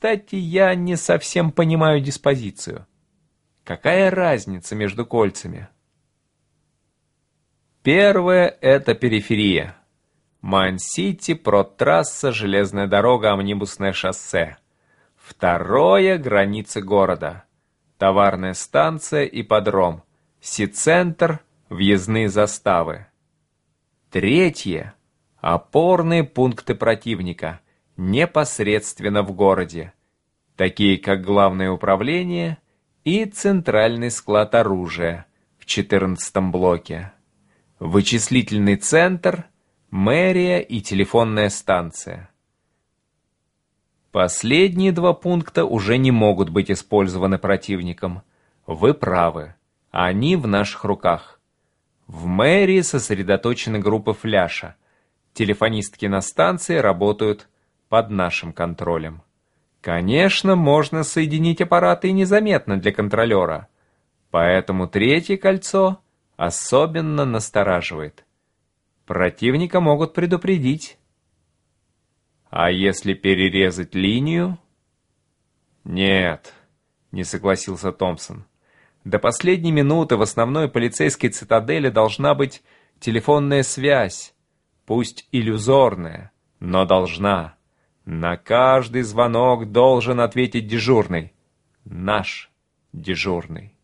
Кстати, я не совсем понимаю диспозицию. Какая разница между кольцами? Первое — это периферия. Майн-Сити, Прот-трасса, железная дорога, омнибусное шоссе. Второе — границы города. Товарная станция ипподром. Си-центр, въездные заставы. Третье — опорные пункты противника, непосредственно в городе, такие как Главное управление и Центральный склад оружия в 14 блоке, вычислительный центр, мэрия и телефонная станция. Последние два пункта уже не могут быть использованы противником. Вы правы, они в наших руках. В мэрии сосредоточены группы фляша. Телефонистки на станции работают под нашим контролем. Конечно, можно соединить аппараты и незаметно для контролера. Поэтому третье кольцо особенно настораживает. Противника могут предупредить. А если перерезать линию? Нет, не согласился Томпсон. До последней минуты в основной полицейской цитадели должна быть телефонная связь, пусть иллюзорная, но должна. На каждый звонок должен ответить дежурный. Наш дежурный.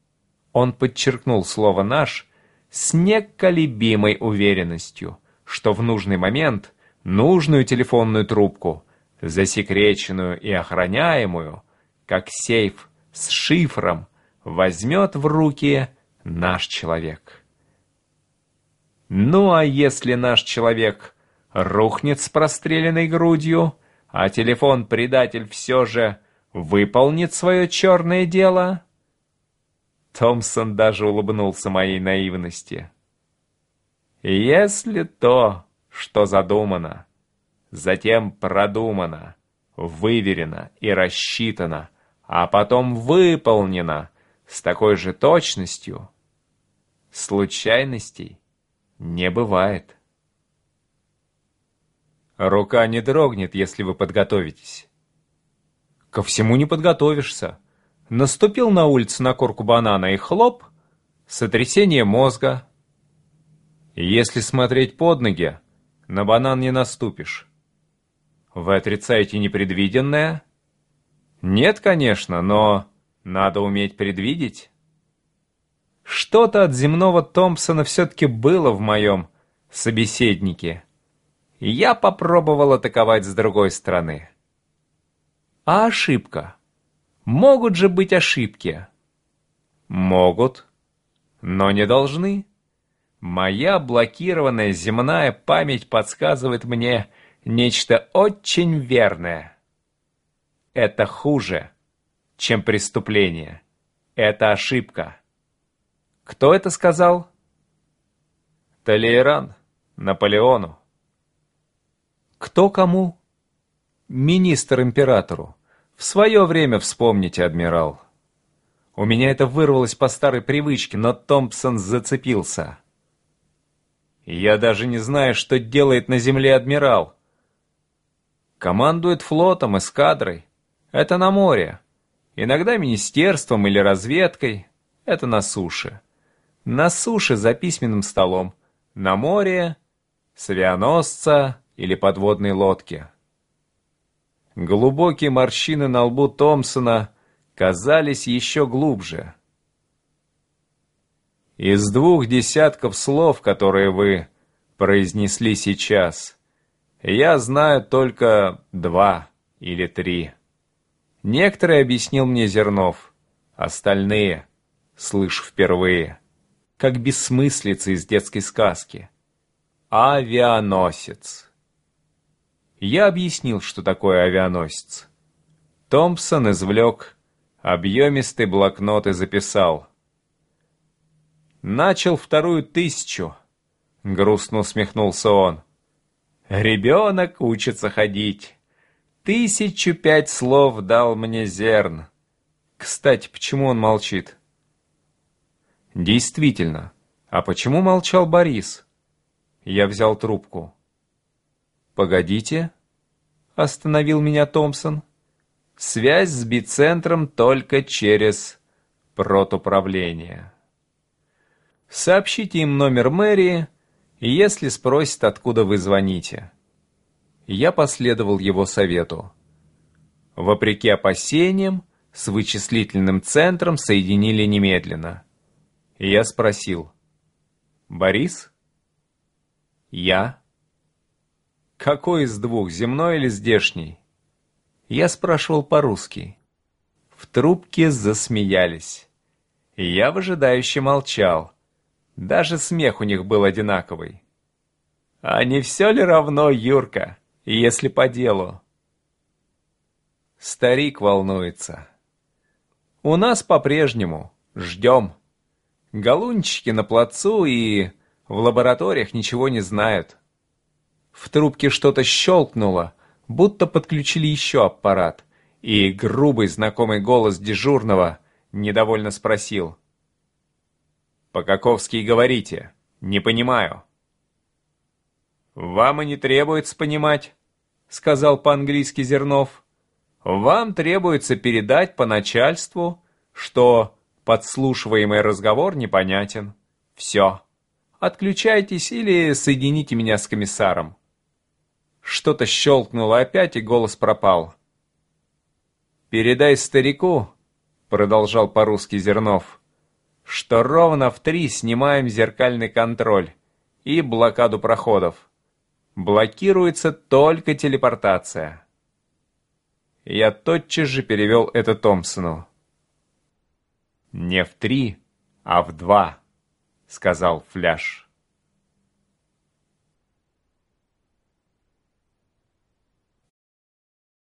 Он подчеркнул слово «наш» с неколебимой уверенностью, что в нужный момент нужную телефонную трубку, засекреченную и охраняемую, как сейф с шифром, возьмет в руки наш человек. Ну а если наш человек рухнет с простреленной грудью, а телефон-предатель все же выполнит свое черное дело? Томпсон даже улыбнулся моей наивности. Если то, что задумано, затем продумано, выверено и рассчитано, а потом выполнено с такой же точностью, случайностей не бывает. Рука не дрогнет, если вы подготовитесь. Ко всему не подготовишься. Наступил на улице на корку банана и хлоп, сотрясение мозга. Если смотреть под ноги, на банан не наступишь. Вы отрицаете непредвиденное? Нет, конечно, но надо уметь предвидеть. Что-то от земного Томпсона все-таки было в моем собеседнике. Я попробовал атаковать с другой стороны. А ошибка? Могут же быть ошибки? Могут, но не должны. Моя блокированная земная память подсказывает мне нечто очень верное. Это хуже, чем преступление. Это ошибка. Кто это сказал? Толейран, Наполеону. Кто кому? Министр императору. В свое время вспомните, адмирал. У меня это вырвалось по старой привычке, но Томпсон зацепился. Я даже не знаю, что делает на земле адмирал. Командует флотом, эскадрой. Это на море. Иногда министерством или разведкой. Это на суше. На суше за письменным столом. На море с авианосца или подводной лодки. Глубокие морщины на лбу Томпсона казались еще глубже. Из двух десятков слов, которые вы произнесли сейчас, я знаю только два или три. Некоторые объяснил мне Зернов, остальные слышу впервые, как бессмыслица из детской сказки. Авианосец. Я объяснил, что такое авианосец. Томпсон извлек объемистый блокнот и записал. «Начал вторую тысячу», — грустно усмехнулся он. «Ребенок учится ходить». Тысячу пять слов дал мне зерн. Кстати, почему он молчит? Действительно. А почему молчал Борис? Я взял трубку. Погодите. Остановил меня Томпсон. Связь с бицентром только через протуправление. Сообщите им номер мэрии, если спросят, откуда вы звоните. Я последовал его совету. Вопреки опасениям, с вычислительным центром соединили немедленно. Я спросил. «Борис?» «Я?» «Какой из двух, земной или здешний?» Я спрашивал по-русски. В трубке засмеялись. Я выжидающе молчал. Даже смех у них был одинаковый. «А не все ли равно, Юрка, если по делу?» Старик волнуется. «У нас по-прежнему. Ждем. Галунчики на плацу и в лабораториях ничего не знают». В трубке что-то щелкнуло, будто подключили еще аппарат, и грубый знакомый голос дежурного недовольно спросил. «По-каковски говорите? Не понимаю». «Вам и не требуется понимать», — сказал по-английски Зернов. «Вам требуется передать по начальству, что подслушиваемый разговор непонятен. Все. Отключайтесь или соедините меня с комиссаром». Что-то щелкнуло опять, и голос пропал. «Передай старику», — продолжал по-русски Зернов, «что ровно в три снимаем зеркальный контроль и блокаду проходов. Блокируется только телепортация». Я тотчас же перевел это Томпсону. «Не в три, а в два», — сказал Фляж.